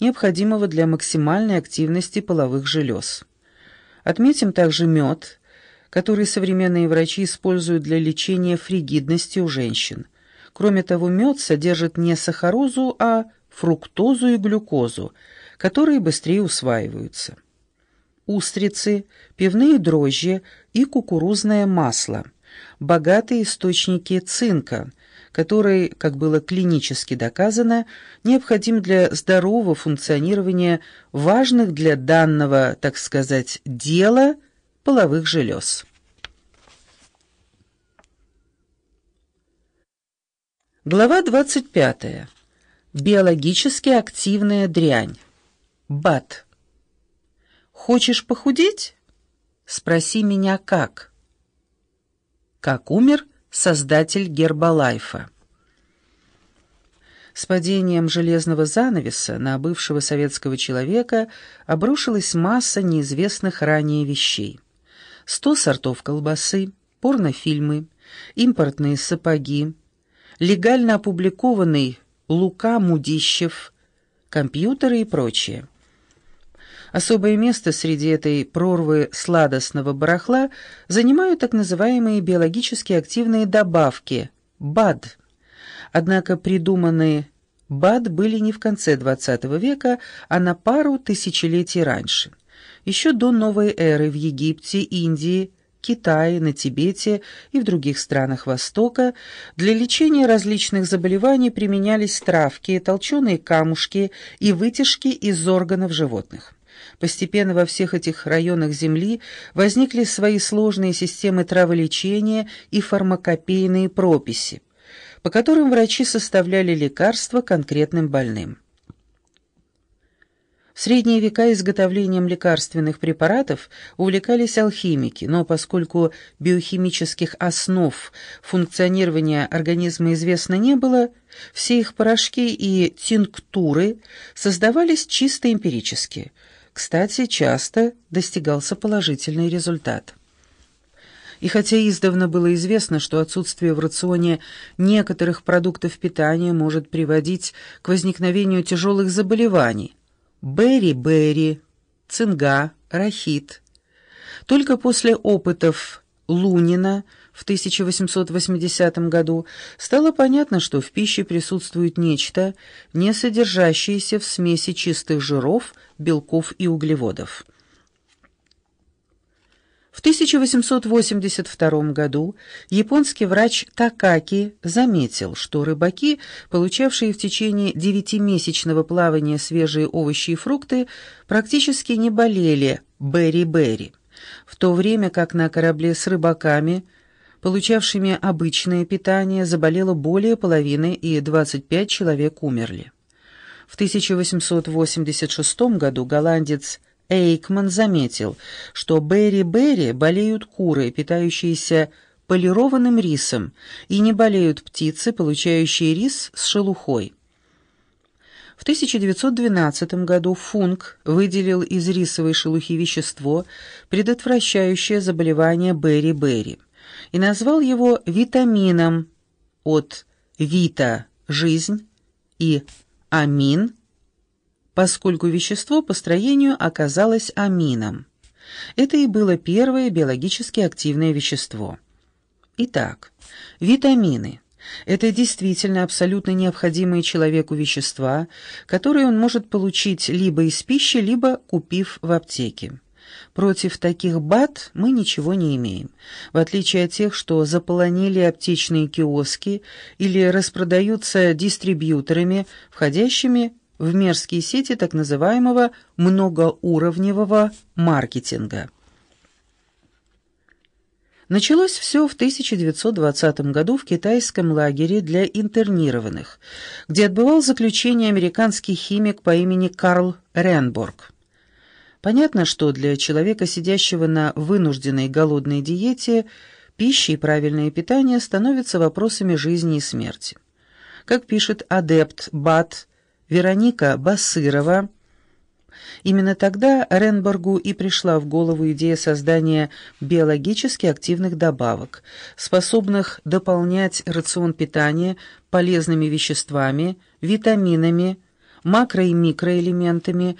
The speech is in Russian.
необходимого для максимальной активности половых желез. Отметим также мед, который современные врачи используют для лечения фригидности у женщин. Кроме того, мед содержит не сахарозу, а фруктозу и глюкозу, которые быстрее усваиваются. Устрицы, пивные дрожжи и кукурузное масло – богатые источники цинка, который, как было клинически доказано, необходим для здорового функционирования важных для данного, так сказать, дела половых желез. Глава 25. Биологически активная дрянь. БАТ. Хочешь похудеть? Спроси меня как. Как умер создатель Гербалайфа. С падением железного занавеса на бывшего советского человека обрушилась масса неизвестных ранее вещей. Сто сортов колбасы, порнофильмы, импортные сапоги, легально опубликованный Лука Мудищев, компьютеры и прочее. Особое место среди этой прорвы сладостного барахла занимают так называемые биологически активные добавки – БАД. Однако придуманные БАД были не в конце XX века, а на пару тысячелетий раньше. Еще до новой эры в Египте, Индии, Китае, на Тибете и в других странах Востока для лечения различных заболеваний применялись травки, толченые камушки и вытяжки из органов животных. Постепенно во всех этих районах Земли возникли свои сложные системы траволечения и фармакопейные прописи, по которым врачи составляли лекарства конкретным больным. В средние века изготовлением лекарственных препаратов увлекались алхимики, но поскольку биохимических основ функционирования организма известно не было, все их порошки и тинктуры создавались чисто эмпирически – кстати, часто достигался положительный результат. И хотя издавна было известно, что отсутствие в рационе некоторых продуктов питания может приводить к возникновению тяжелых заболеваний – бери-бери, цинга, рахит, только после опытов Лунина – в 1880 году стало понятно, что в пище присутствует нечто, не содержащееся в смеси чистых жиров, белков и углеводов. В 1882 году японский врач Такаки заметил, что рыбаки, получавшие в течение девятимесячного плавания свежие овощи и фрукты, практически не болели бери-бери, в то время как на корабле с рыбаками – получавшими обычное питание, заболело более половины и 25 человек умерли. В 1886 году голландец Эйкман заметил, что бери-бери болеют куры, питающиеся полированным рисом, и не болеют птицы, получающие рис с шелухой. В 1912 году Функ выделил из рисовой шелухи вещество, предотвращающее заболевание бери-бери и назвал его витамином от «вита» – «жизнь» и «амин», поскольку вещество по строению оказалось амином. Это и было первое биологически активное вещество. Итак, витамины – это действительно абсолютно необходимые человеку вещества, которые он может получить либо из пищи, либо купив в аптеке. Против таких бат мы ничего не имеем, в отличие от тех, что заполонили аптечные киоски или распродаются дистрибьюторами, входящими в мерзкие сети так называемого многоуровневого маркетинга. Началось все в 1920 году в китайском лагере для интернированных, где отбывал заключение американский химик по имени Карл Ренборг. Понятно, что для человека, сидящего на вынужденной голодной диете, пища и правильное питание становятся вопросами жизни и смерти. Как пишет адепт БАТ Вероника Басырова, именно тогда Ренборгу и пришла в голову идея создания биологически активных добавок, способных дополнять рацион питания полезными веществами, витаминами, макро- и микроэлементами,